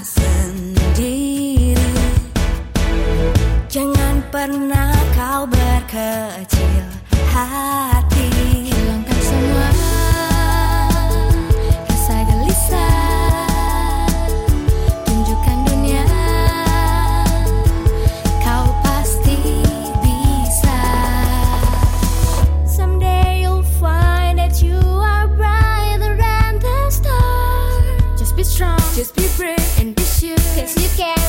sendiri. Jangan pernah kau berkecil hati. you can.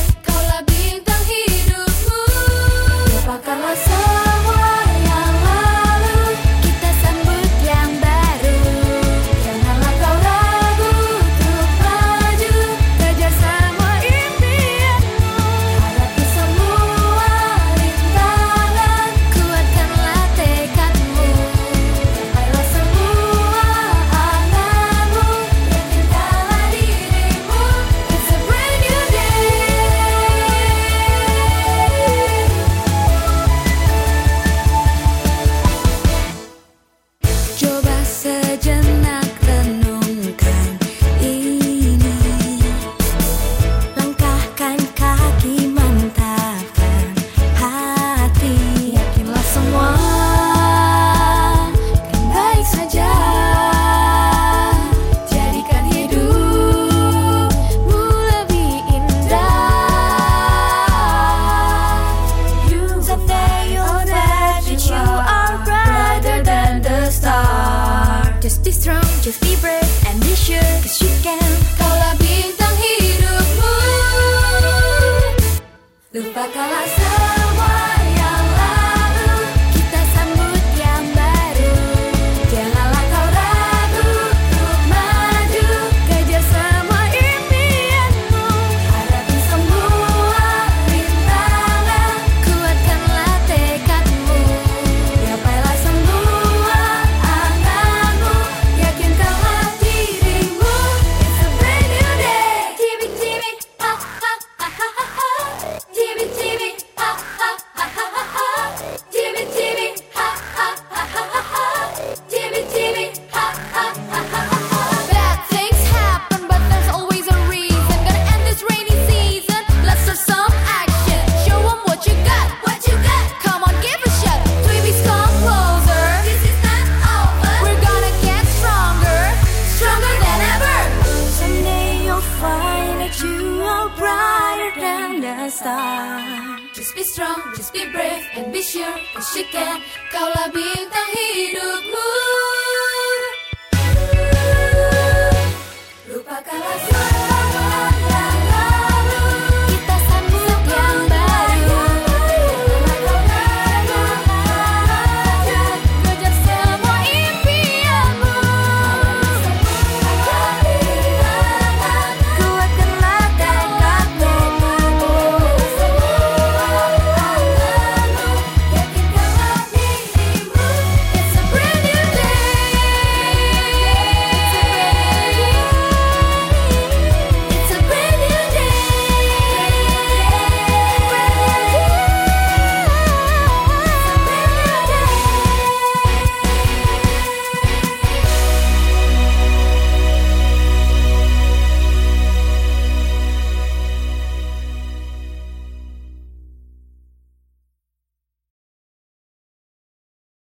Just be strong, just be brave and be sure Cause you can. Kaulah bintang hidupmu